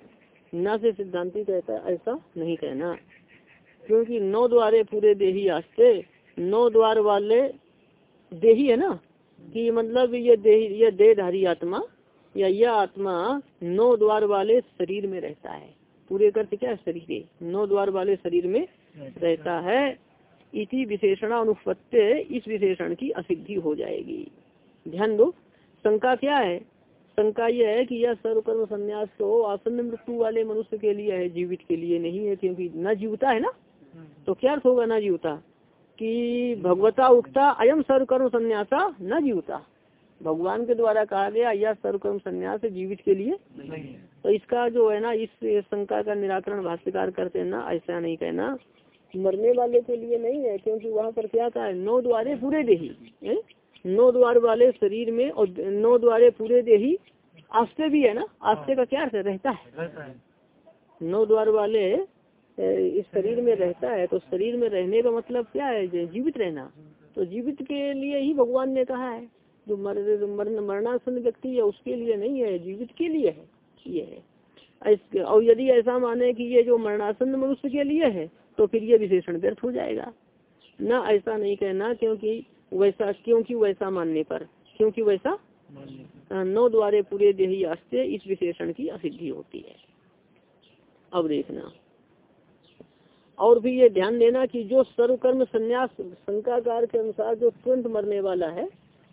न से सिद्धांति कहता है, ऐसा नहीं कहना। क्योंकि नौ द्वारे पूरे देही आस्ते नौ द्वार वाले देही है ना? कि मतलब ये देह ये देहधारी आत्मा या यह आत्मा नौ द्वार वाले शरीर में रहता है। पूरे करते क्या शरीर नौ द्वार वाले शरीर में रहता है। इसी विशेषण अनुपत्य इस विशेषण की असिद्धि हो जाएगी। ध्यान दो। शंका क्या है? शंका यह है कि यह सर्वकर्म संन्यास तो आसन्न मृत्यु वाले मनुष्य के लिए है जीवित के लिए नहीं है क्योंकि न जीवता है ना? तो क्या अर्थ होगा न जीवता? कि भगवता उक्ता अयम सर्वकर्म संन्यासा न जीवता। भगवान के द्वारा कहा गया यह सर्वकर्म संन्यास जीवित के लिए? तो इसका जो है ना इस शंका का निराकरण भाष्यकार करते ना ऐसा नहीं कहना। मरने वाले के लिए नहीं है क्योंकि वहाँ पर क्या था? नौ द्वारे पूरे देही नौ द्वार वाले शरीर में और नौ द्वारे पूरे देही आस्ते भी है ना? आस्ते का क्या अर्थ रहता है। नौ द्वार वाले इस शरीर में रहता है तो शरीर में रहने का मतलब क्या है? जीवित रहना। तो जीवित के लिए ही भगवान ने कहा है जो मर मरणासन व्यक्ति है उसके लिए नहीं है जीवित के लिए है ये है। और यदि ऐसा माने कि ये जो मरणासन मनुष्य के लिए है तो फिर ये विशेषण व्यर्थ हो जाएगा। न ऐसा नहीं कहना क्योंकि वैसा क्योंकि वैसा मानने पर क्योंकि वैसा नौ द्वारे पूरे देही आस्ते इस विशेषण की असिद्धि होती है। अब देखना। और भी ये ध्यान देना कि जो सर्वकर्म संन्यास शंकाकार के अनुसार जो तुरंत मरने वाला है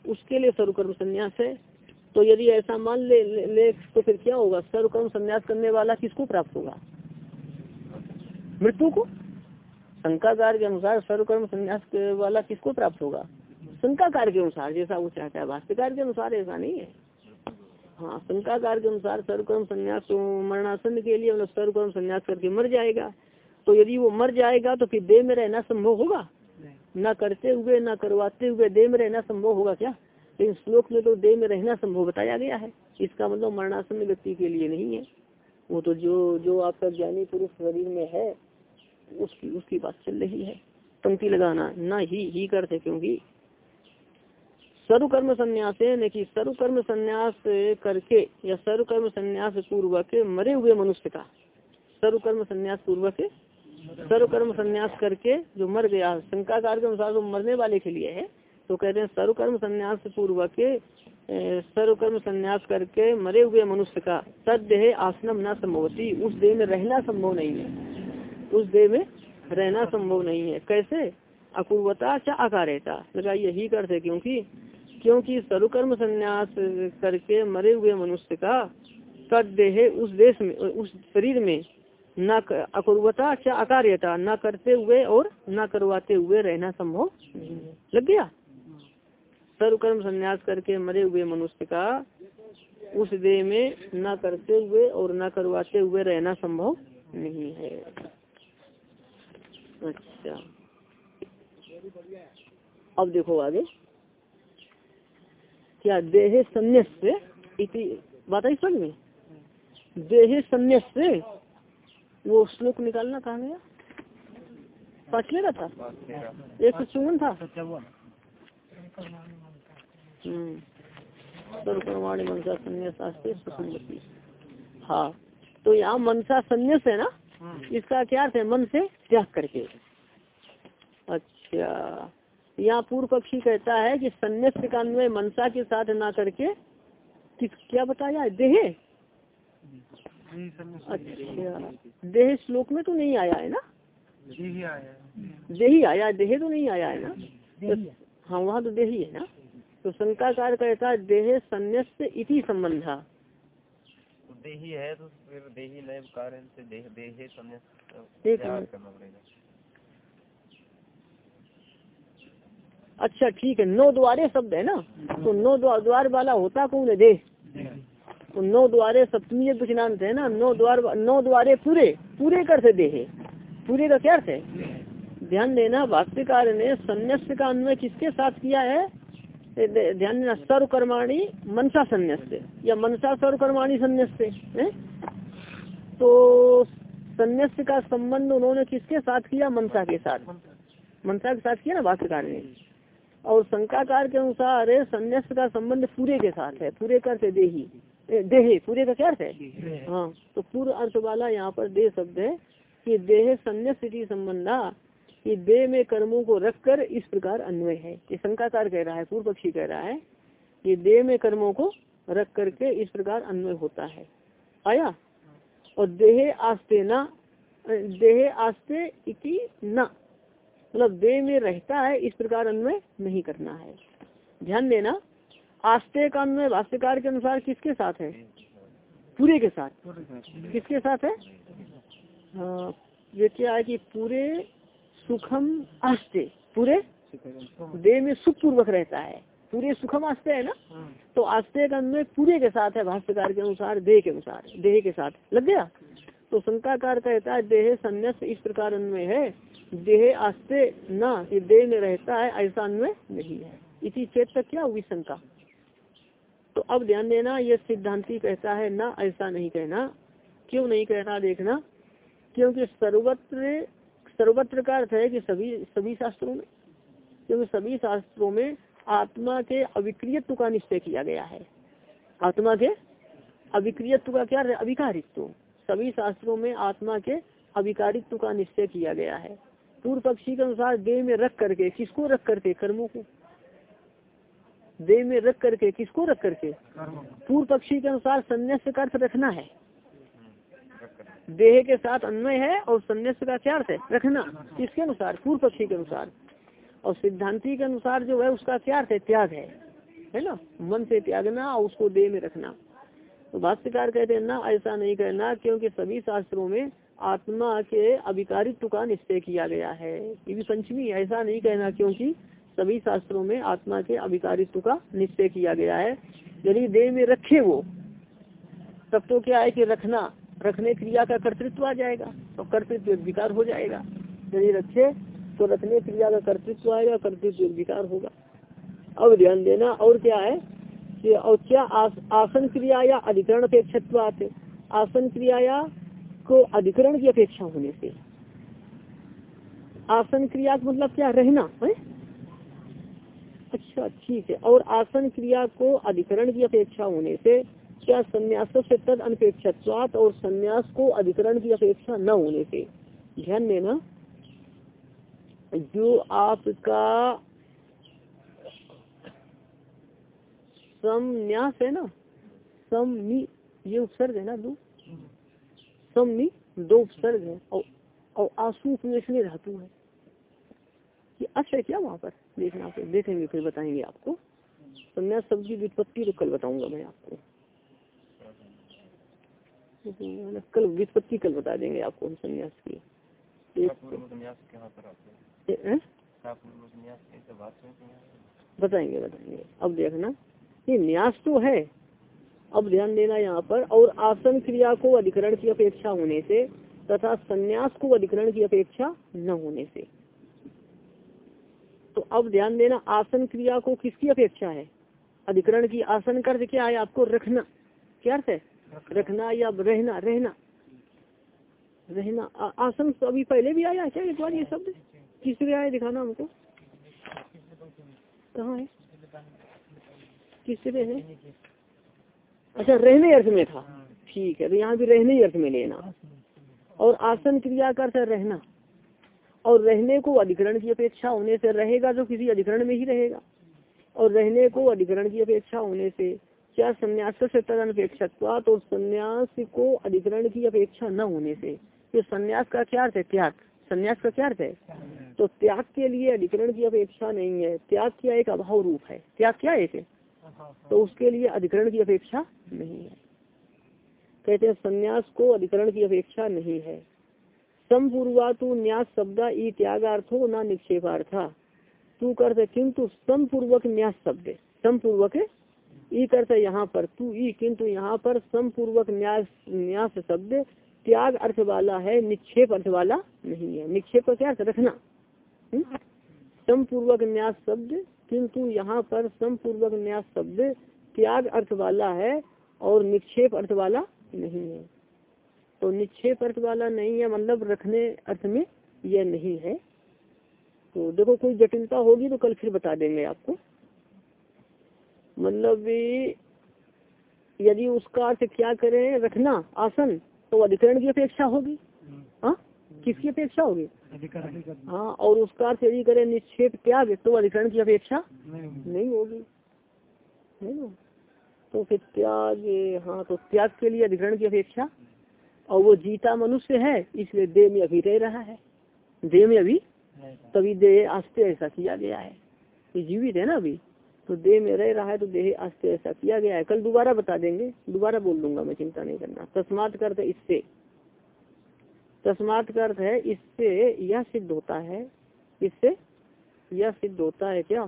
उसके लिए सर्वकर्म संन्यास है। तो यदि ऐसा मान ले, ले, ले तो फिर क्या होगा? सर्वकर्म संन्यास करने वाला किसको प्राप्त होगा? मृत्यु को? शंकाकार के अनुसार सर्वकर्म संन्यास वाला किसको प्राप्त होगा? शंकाकार के अनुसार जैसा वो चाहता है। भाष्यकार के अनुसार ऐसा नहीं है। हाँ शंकाकार के अनुसार सर्वकर्म संन्यास तो मरणासन के लिए मतलब सर्वकर्म संन्यास करके मर जाएगा। तो यदि वो मर जाएगा तो फिर देह में रहना संभव होगा? न करते हुए न करवाते हुए देह में रहना संभव होगा क्या? लेकिन श्लोक में तो देह में रहना संभव बताया गया है। इसका मतलब मरणासन व्यक्ति के लिए नहीं है। वो तो जो जो आपका ज्ञानी पुरुष शरीर में है उसकी उसकी बात चल रही है। पंक्ति लगाना न ही ही करते क्योंकि सर्वकर्म संन्यास न कि सर्वकर्म संन्यास करके या सर्वकर्म संन्यास पूर्वक मरे हुए मनुष्य का। सर्वकर्म संन्यास पूर्वक सर्वकर्म संन्यास करके जो मर गया शंकाकार के अनुसार जो मरने वाले के लिए है तो कहते हैं सर्वकर्म संन्यास पूर्वक सर्वकर्म संन्यास करके मरे हुए मनुष्य का तद देह आसनम न संभवती उस देह में रहना संभव नहीं है। उस देह में रहना संभव नहीं है। कैसे? अपूर्वता च अकार्यता लगा यही करते क्योंकि क्योंकि सर्वकर्म संन्यास करके मरे हुए मनुष्य का तद देह उस देश में, उस शरीर में न अकुर्वता अच्छा अकार्यता न करते हुए और न करवाते हुए रहना संभव लग गया? सर्वकर्म संन्यास करके मरे हुए मनुष्य का उस देह में न करते हुए और न करवाते हुए रहना संभव नहीं है। अच्छा। अब देखो आगे। क्या देहे संन्यास इति बात आई समझ में? देहे संन्यास वो श्लोक निकालना कहा गया? पांचवे का था? एक सौ चौवन था। हम्म। हाँ। तो यहाँ मनसा संन्यास है ना? इसका क्या अर्थ है? मन से त्याग करके। अच्छा। यहाँ पूर्व पक्षी कहता है कि संन्यास का अन्वय मनसा के साथ ना करके किस क्या बताया? देहे? अच्छा। देह श्लोक में तो नहीं आया है ना? देही आया देह तो नहीं आया है ना? तो, हाँ। वहाँ तो देही है ना? तो शंकाकार कहता है देहे संन्यास इति संबंध। देही है तो फिर देही नए कारण से देह देहे संन्यास अच्छा ठीक है। नौ द्वारे शब्द है ना? तो नौ द्वार द्वार वाला होता कौन है? देह। तो नौ द्वारे सप्तमी वचनांत है ना? नौ द्वार, नौ द्वारे पूरे पूरे कर से देहे। पूरे का क्या अर्थ है? ध्यान देना भाष्यकार ने संन्यास का अन्वय किसके साथ किया है? ध्यान देना, सर्वकर्माणी मनसा संन्यास या मनसा सर्वकर्माणी संन्यास तो संन्यास का संबंध उन्होंने किसके साथ किया? मनसा के साथ। मनसा के साथ किया ना भाष्यकार ने? और शंकाकार के अनुसार संन्यास का संबंध पूरे के साथ है, पूरे कर से देही। देहे पूरे का क्या अर्थ है? हाँ तो पूर्व अर्थ वाला यहाँ पर देह शब्द है कि देह संन्यास संबंधा कि देह में कर्मों को रखकर इस प्रकार अन्वय है। ये शंकाकार कह रहा है पूर्व पक्षी कह रहा है कि देह में कर्मों को रख करके इस प्रकार अन्वय होता है। आया? और देहे आस्ते न देहे आस्ते इति न मतलब देह में रहता है इस प्रकार अन्वय नहीं करना है। ध्यान देना आस्ते का अन्वय भाष्यकार के अनुसार किसके साथ है? पूरे के साथ। किसके साथ है? ये क्या है कि पूरे सुखम आस्ते, पूरे देह में सुख पूर्वक रहता है। पूरे सुखम आस्ते है ना? तो आस्ते का अन्वय पूरे के साथ है भाष्यकार के अनुसार, देह के अनुसार, देह के साथ। लग गया? तो शंकाकार कहता है, देह संन्यास इस प्रकार अन्वय है, देह आस्ते न देह में रहता है, ऐसा अन्वय नहीं है। इसी चेत तक क्या हुई शंका? तो अब ध्यान देना, ये सिद्धांति कहता है, ना, ऐसा नहीं कहना, क्यों नहीं कहना, देखना, क्योंकि सर्वत्र सर्वत्र का अर्थ है कि सभी सभी शास्त्रों में, क्योंकि सभी शास्त्रों में आत्मा के अविक्रियत्व का निश्चय किया गया है। आत्मा के अविक्रियत्व का क्या? अविकारित्व। सभी शास्त्रों में आत्मा के अविकारित्व का निश्चय किया गया है। पूर्व पक्षी के अनुसार देह में रख करके, किसको रख करके? कर्मों को। देह में रख करके किसको रख करके? पूर्व पक्षी के अनुसार संन्यास का अर्थ रखना है। देह के साथ अन्वय है और संन्यास का क्या अर्थ है? रखना किसके अनुसार? पूर्व पक्षी के अनुसार। और सिद्धांति के अनुसार जो है उसका क्या अर्थ है? त्याग है। है ना? मन से त्यागना और उसको देह में रखना। तो भाष्यकार कहते हैं ना ऐसा नहीं करना क्योंकि सभी शास्त्रों में आत्मा के अभिकारित्व का निश्चय किया गया है। ये भी पंचमी ऐसा नहीं कहना क्योंकि सभी शास्त्रों में आत्मा के अभिकारित्व का निश्चय किया गया है। यदि देह में रखे वो तब तो क्या है कि रखना रखने क्रिया का कर्तृत्व आ जाएगा तो कर्तृत्व विकार हो जाएगा। यदि रखे तो रखने क्रिया का कर्तृत्व आएगा कर्तृत्व विकार होगा। अब ध्यान देना और क्या है कि और क्या आस, आसन क्रिया या अधिकरण अपेक्षत्व आते आसन क्रिया या को अधिकरण की अपेक्षा होने से। आसन क्रिया का मतलब क्या? रहना है? अच्छा ठीक है। और आसन क्रिया को अधिकरण की अपेक्षा होने से क्या संन्यास से तद अनपेक्षत्वात और संन्यास को अधिकरण की अपेक्षा न होने से? ध्यान देना, जो आपका समन्यास है ना, समनी, ये उपसर्ग है ना दो? समनी, दो उपसर्ग है। और और आँसू उपमेशनी धातु है। ये अच्छा है क्या वहाँ पर? देखना फिर देखेंगे फिर बताएँगे आपको। संन्यास शब्द की व्युत्पत्ति तो कल बताऊँगा मैं आपको। कल व्युत्पत्ति कल बता देंगे आपको हम संन्यास की? बताएँगे बताएँगे। अब देखना ये न्यास तो है। अब ध्यान देना यहाँ पर और आसन क्रिया को अधिकरण की अपेक्षा होने से तथा संन्यास को अधिकरण की अपेक्षा न होने से। तो अब ध्यान देना आसन क्रिया को किसकी अपेक्षा है? अधिकरण की आसन कर क्या है आपको? रखना। क्या अर्थ है? रखना या रहना? रहना। रहना। आ, आसन तो अभी पहले भी आया क्या? एक बार ये शब्द? किस जगह आया दिखाना हमको। कहाँ है? किस जगह है? अच्छा रहने अर्थ में था। ठीक है तो यहाँ भी रहने अर्थ में लेना। और आसन क्रिया का अर्थ रहना। और रहने को अधिकरण की अपेक्षा होने से रहेगा तो किसी अधिकरण में ही रहेगा। और रहने को अधिकरण की अपेक्षा होने से क्या संन्यास से तदनपेक्षा तो संन्यास को अधिकरण की अपेक्षा न होने से। तो संन्यास का क्या अर्थ है? त्याग। संन्यास का क्या अर्थ है? तो त्याग के लिए अधिकरण की अपेक्षा नहीं है। त्याग क्या एक अभाव रूप है? त्याग क्या है इसे? तो उसके लिए अधिकरण की अपेक्षा नहीं है। कहते हैं, संन्यास को अधिकरण की अपेक्षा नहीं है। समपूर्वा तू न्यास शब्द ई त्यागार्थो न निक्षेपार्था। तू करते किंतु समपूर्वक न्यास शब्द समपूर्वक ई करते यहाँ पर, तू ई किंतु यहाँ पर समपूर्वक न्यास न्यास शब्द त्याग अर्थ वाला है, निक्षेप अर्थ वाला नहीं है। निक्षेप का क्या अर्थ? रखना। हम्म? समपूर्वक न्यास शब्द किंतु यहाँ पर समपूर्वक न्यास शब्द त्याग अर्थ वाला है और निक्षेप अर्थ वाला नहीं है। तो निक्षेप अर्थ वाला नहीं है मतलब रखने अर्थ में यह नहीं है। तो देखो, कोई जटिलता होगी तो कल फिर बता देंगे आपको। मतलब यदि उसका अर्थ क्या करें, रखना, आसन तो अधिकरण की अपेक्षा होगी। हाँ? किसकी अपेक्षा होगी? हाँ और उसका अर्थ यदि करें निक्षेप त्याग तो अधिकरण की अपेक्षा नहीं होगी। है ना तो फिर त्याग हाँ तो त्याग के लिए अधिकरण की अपेक्षा और वो जीता मनुष्य है इसलिए देह में अभी रह रहा है। देह में अभी तभी देह आस्ते ऐसा किया गया है। ये जीवित है ना अभी? तो देह में रह रहा है तो देह आस्ते ऐसा किया गया है। कल दोबारा बता देंगे दोबारा बोल दूँगा मैं चिंता नहीं करना। तस्मात करते इससे। तस्मात का अर्थ है इससे यह सिद्ध होता है इससे यह सिद्ध होता है क्या?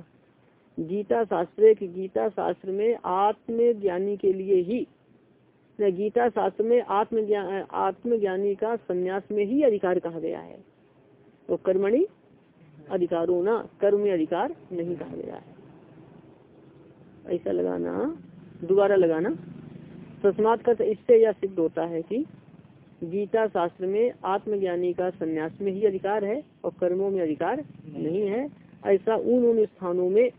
गीता शास्त्र की गीता शास्त्र में आत्म ज्ञानी के लिए ही गीता शास्त्र में आत्मज्ञान आत्मज्ञानी का संन्यास में ही अधिकार कहा गया है। तो कर्मणि अधिकारो ना कर्म में अधिकार नहीं कहा गया है। ऐसा लगाना दोबारा लगाना तस्मात का इससे यह सिद्ध होता है कि गीता शास्त्र में आत्मज्ञानी का संन्यास में ही अधिकार है और कर्मों में अधिकार नहीं है। ऐसा उन उन स्थानों में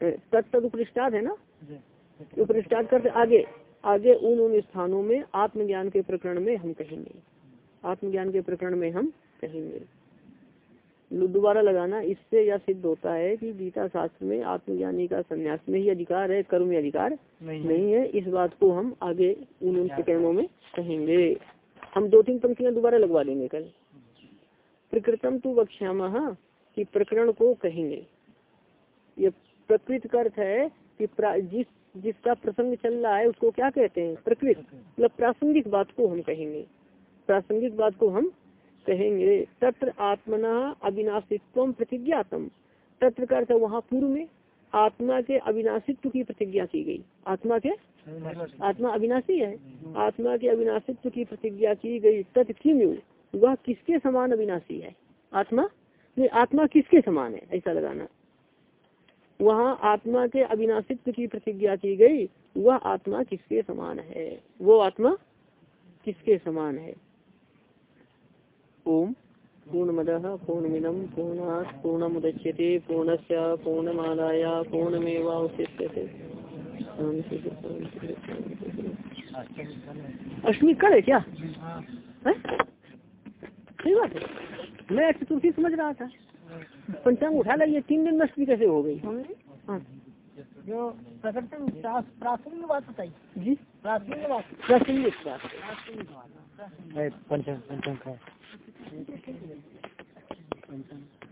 तत्त उपरिष्टाद है ना? उपरिष्टाद करते आगे। आगे उन उन स्थानों में आत्मज्ञान के प्रकरण में हम कहेंगे। आत्मज्ञान के प्रकरण में हम कहेंगे। दोबारा लगाना इससे यह सिद्ध होता है कि गीता शास्त्र में आत्मज्ञानी का संन्यास में ही अधिकार है कर्म में अधिकार नहीं, नहीं है। इस बात को हम आगे उन उन प्रकरणों में कहेंगे। हम दो तीन पंक्तियाँ दोबारा लगवा देंगे कल। प्रकृतम तो वक्ष्याम कि प्रकरण को कहेंगे। ये प्रकृत का अर्थ है कि जिस जिसका प्रसंग चल रहा है, उसको क्या कहते हैं? प्रकृत। मतलब प्रासंगिक बात को हम कहेंगे। प्रासंगिक बात को हम कहेंगे। तत्र आत्मना अविनाशित्व प्रतिज्ञातम। तत्र का अर्थ वहाँ पूर्व में आत्मा के अविनाशित्व की प्रतिज्ञा की गई। आत्मा के? आत्मा अविनाशी है। आत्मा के अविनाशित्व की प्रतिज्ञा की गई। तत् वह किसके समान अविनाशी है? आत्मा? नहीं, आत्मा किसके समान है? ऐसा लगाना। वहाँ आत्मा के अविनाशित्व की प्रतिज्ञा की गई वह आत्मा किसके समान है? वो आत्मा किसके समान है? ओम। पूर्णमद पूर्णमिदम पूर्णा पूर्णमुदच्यते पूर्णस्य पूर्णमादाय पूर्णमेवावशिष्यते। अष्टमी कल है क्या? सही बात है। मैं चतुर्थी समझ रहा था। पंचांग उठा लाइए तीन दिन नष्ट कैसे हो गई? जो जो प्राथमिक बात बताई। जी। प्राथमिक बात। प्रासंगिक बात। प्रासंगिक बात। पंचांग पंचांग।